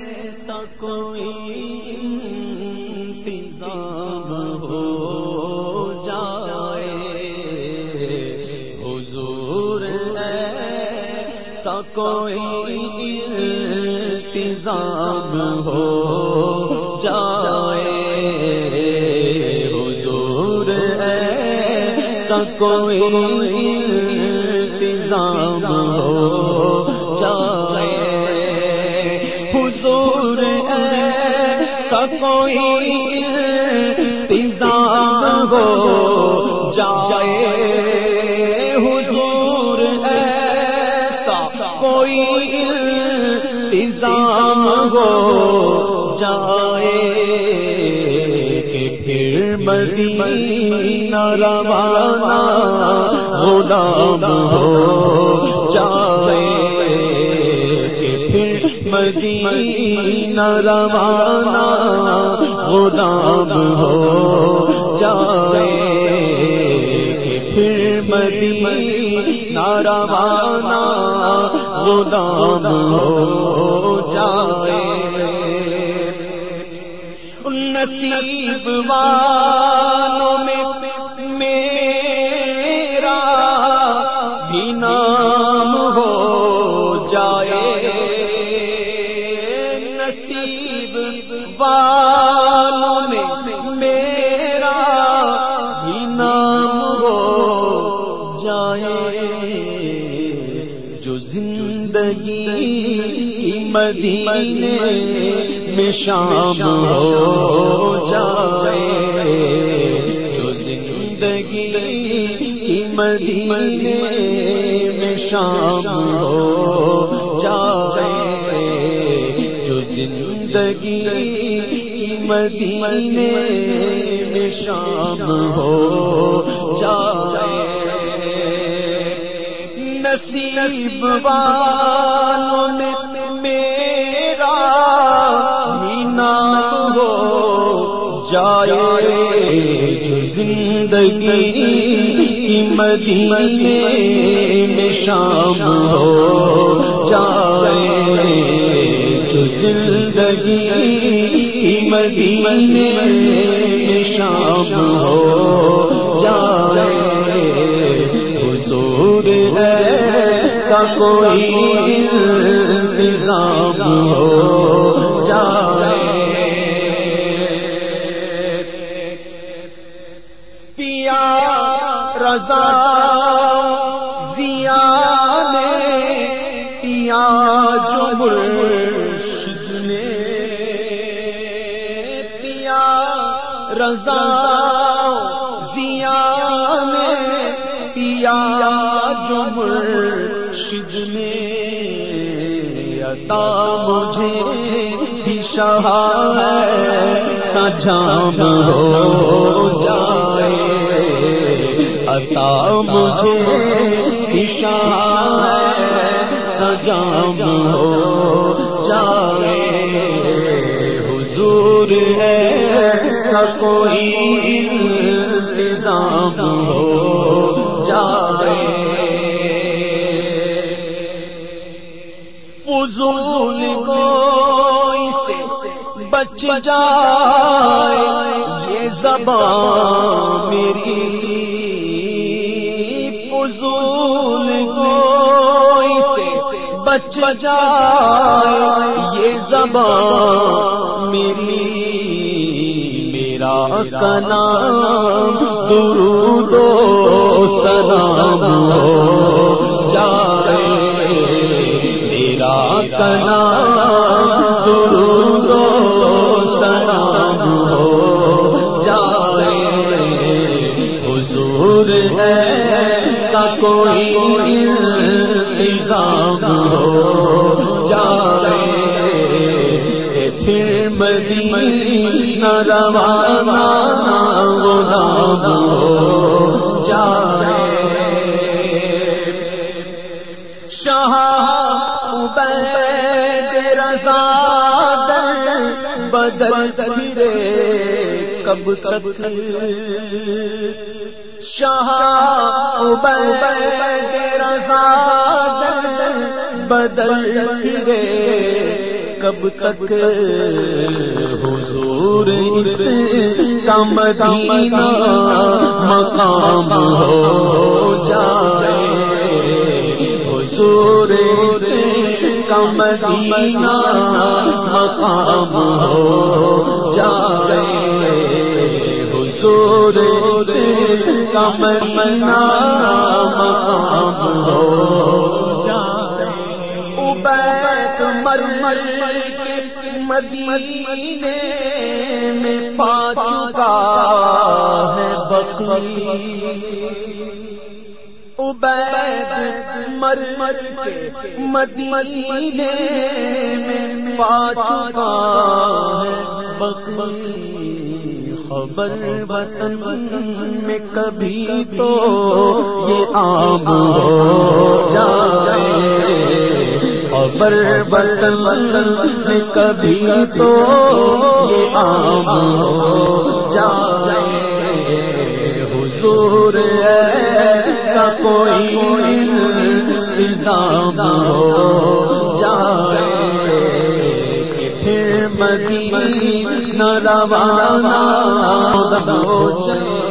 ایسا کوئی انتظام ہو جائے۔ حضور، ایسا کوئی انتظام ہو جائے۔ حضور، ایسا کوئی انتظام ہو حضور ایسا کوئی ہو جائے۔ حضور ایسا کوئی انتظام ہو جائے۔ کہ پھر مدینہ روانہ غلام ہو جائے۔ مدینہ روانہ غلام ہو جائے پھر مدینہ روانہ غلام ہو جائے۔ نصیب والوں میں میرا بھی مدینے میں شام ہو جائے جو زندگی کی مدینے میں شام ہو جائے جو زندگی کی مدینے میں شام ہو جائے۔ نصیب والوں میں جائے جو زندگی کی مدینے میں شام ہو جائے، جو زندگی کی مدینے میں شام ہو جائے، حضور ایسا کوئی رضا زیا نے پیا جو مرشد نے پیا، رضا زیا نے پیا جو مرشد نے عطا، مجھے بھی شاہ سجام ہو جائے عطا مجھے بھی شاہ سجام ہو جائے۔ حضور ہے کوئی انتظام ہو جائے۔ فضول کو سے بچ جائے۔ یہ زبان میری فضول کو سے بچ جائے، یہ زبان میری، میرا کا نام درود و سلام ہو جائے، میرا کا کوئی انتظام ہو جائے پھر مدینہ روانہ غلام ہو جائے۔ شاہ عبید رضا در بدل پھرے کب تک شاہ رضا بدل پھرے کب تک حضور اس کا مدینہ مقام ہو جائے؟ حضور اس کا مدینہ مقام ہو جائے؟ حضور اس کا مدینہ مقام ہو جائے عبید مدینے میں پا چکا ہے بقی عبید مر مر کے مدینے میں پا چکا ہے بقی خبر وطن میں کبھی تو یہ عام ہو جائے۔ خبر وطن میں کبھی تو یہ عام ہو جائے۔ حضور ایسا کوئی انتظام ہو۔ مدینہ روانہ ہو چلے